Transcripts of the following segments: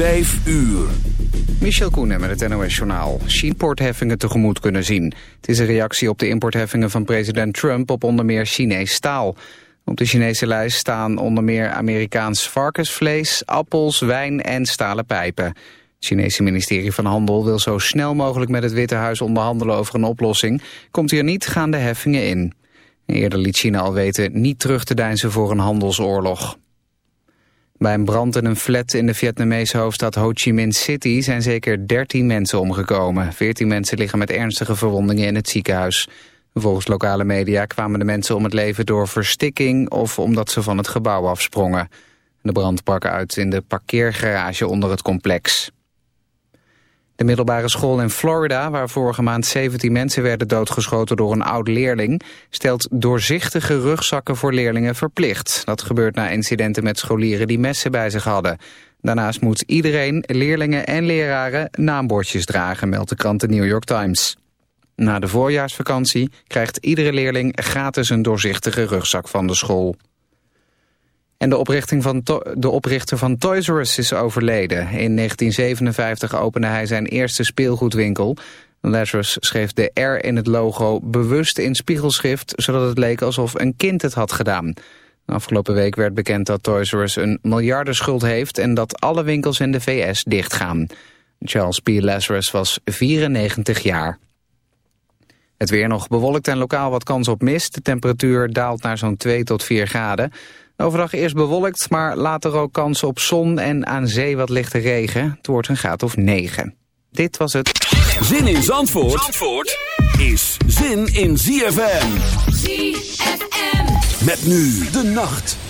Vijf uur. Michel Koenen met het NOS-journaal. Importheffingen tegemoet kunnen zien. Het is een reactie op de importheffingen van president Trump op onder meer Chinees staal. Op de Chinese lijst staan onder meer Amerikaans varkensvlees, appels, wijn en stalen pijpen. Het Chinese ministerie van Handel wil zo snel mogelijk met het Witte Huis onderhandelen over een oplossing. Komt hier niet, gaan de heffingen in. Eerder liet China al weten niet terug te deinzen voor een handelsoorlog. Bij een brand in een flat in de Vietnamese hoofdstad Ho Chi Minh City zijn zeker 13 mensen omgekomen. 14 mensen liggen met ernstige verwondingen in het ziekenhuis. Volgens lokale media kwamen de mensen om het leven door verstikking of omdat ze van het gebouw afsprongen. De brand brak uit in de parkeergarage onder het complex. De middelbare school in Florida, waar vorige maand 17 mensen werden doodgeschoten door een oud leerling, stelt doorzichtige rugzakken voor leerlingen verplicht. Dat gebeurt na incidenten met scholieren die messen bij zich hadden. Daarnaast moet iedereen, leerlingen en leraren, naambordjes dragen, meldt de krant de New York Times. Na de voorjaarsvakantie krijgt iedere leerling gratis een doorzichtige rugzak van de school. En de, oprichting van de oprichter van Toys R Us is overleden. In 1957 opende hij zijn eerste speelgoedwinkel. Lazarus schreef de R in het logo bewust in spiegelschrift... zodat het leek alsof een kind het had gedaan. Afgelopen week werd bekend dat Toys R Us een miljardenschuld heeft... en dat alle winkels in de VS dichtgaan. Charles P. Lazarus was 94 jaar. Het weer nog bewolkt en lokaal wat kans op mist. De temperatuur daalt naar zo'n 2 tot 4 graden. Overdag eerst bewolkt, maar later ook kans op zon en aan zee wat lichte regen. Het wordt een graad of 9. Dit was het. Zin in Zandvoort, Zandvoort is zin in ZFM. ZFM. Met nu de nacht.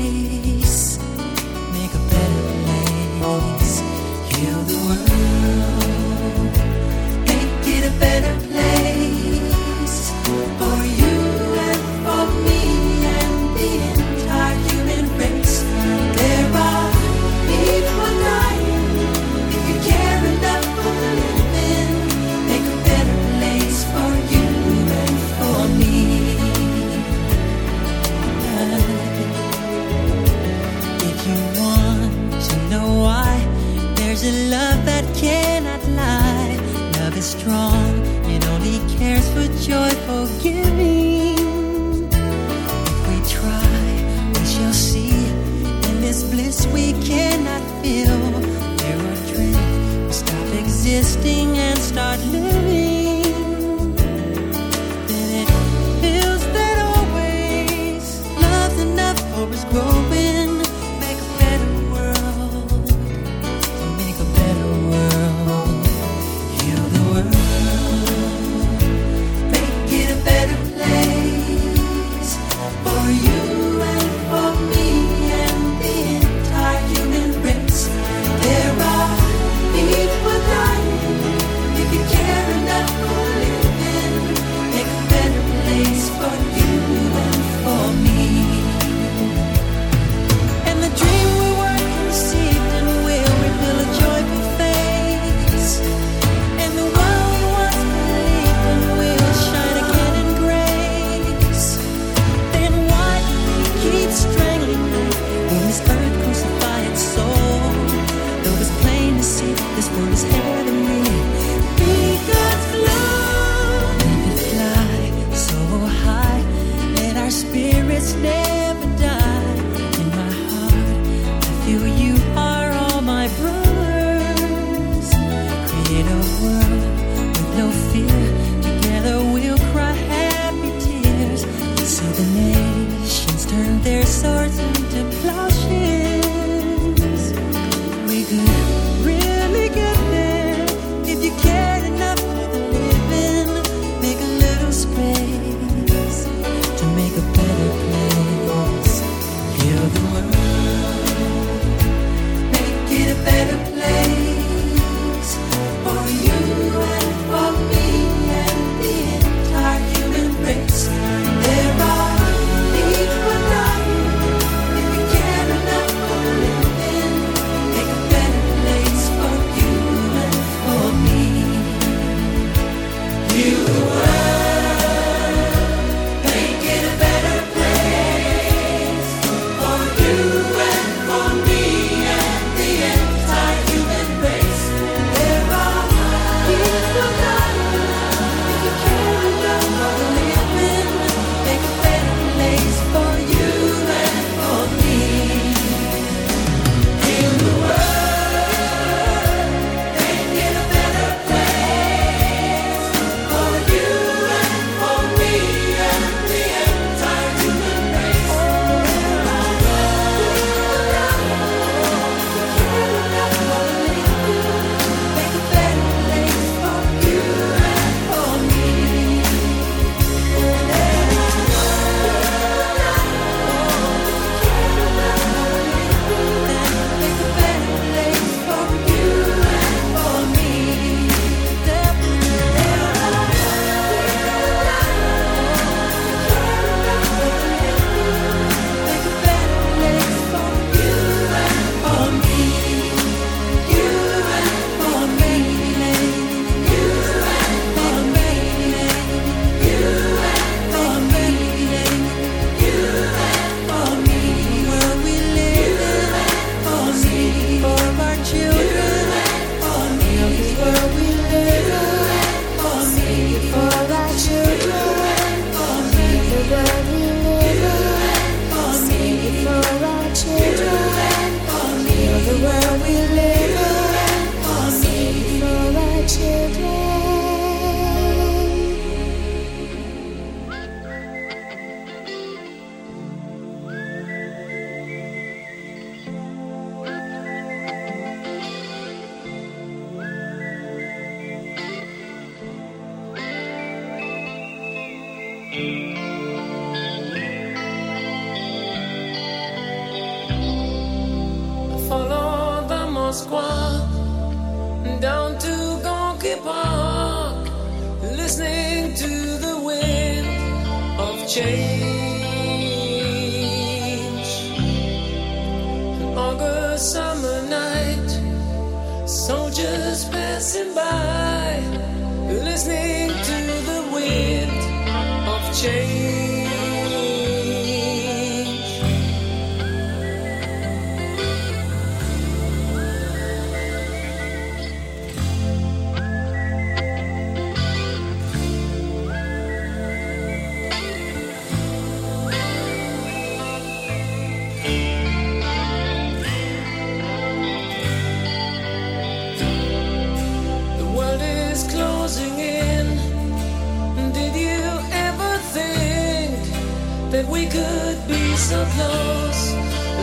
close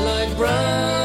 like brown.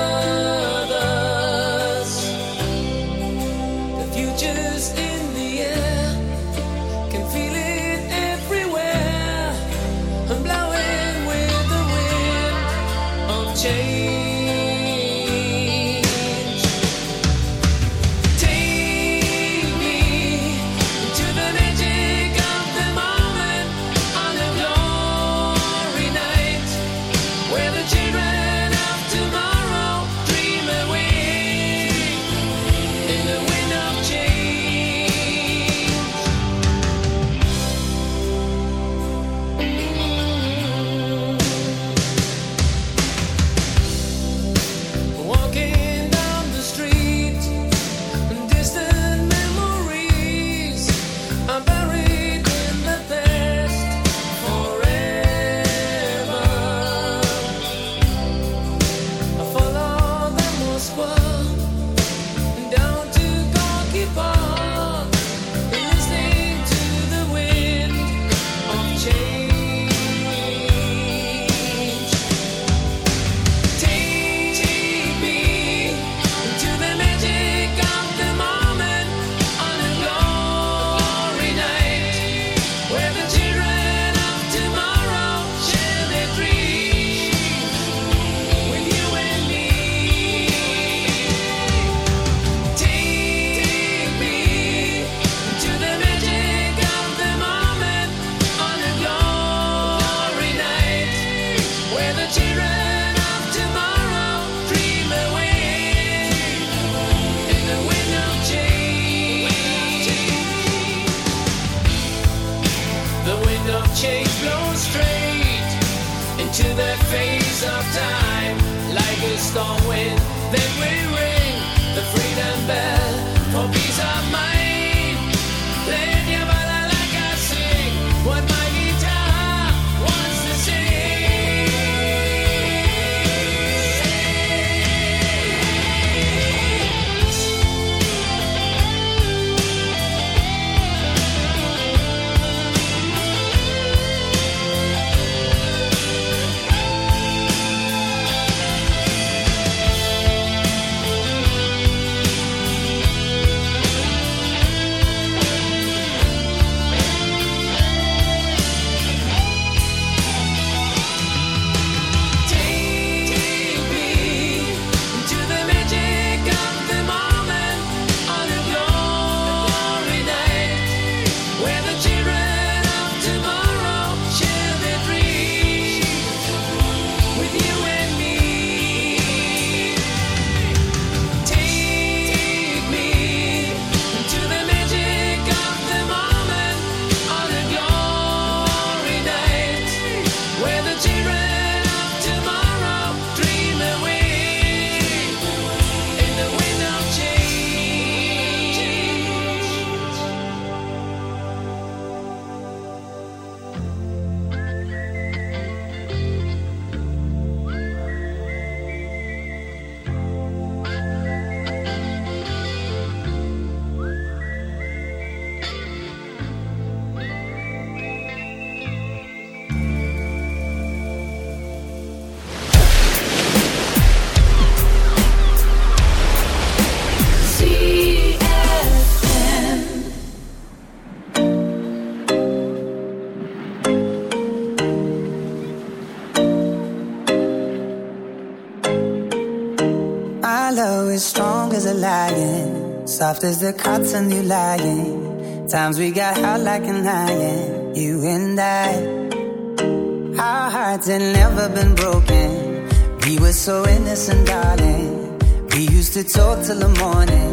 as strong as a lion, soft as the cotton you lying. Times we got hot like a lion, you and I. Our hearts had never been broken. We were so innocent, darling. We used to talk till the morning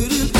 do do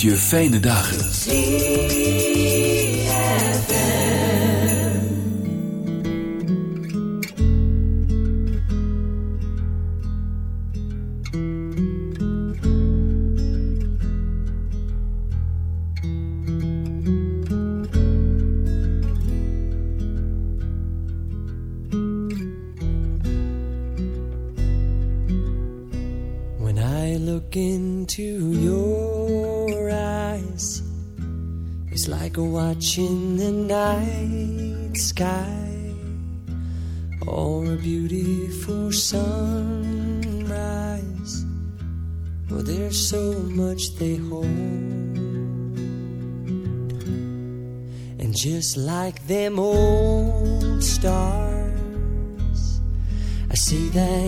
Je fijne dagen.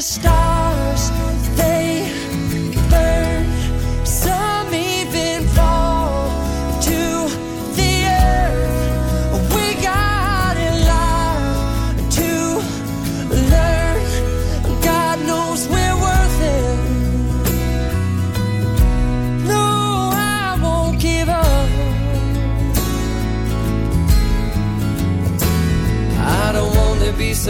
stars, they burn.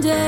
someday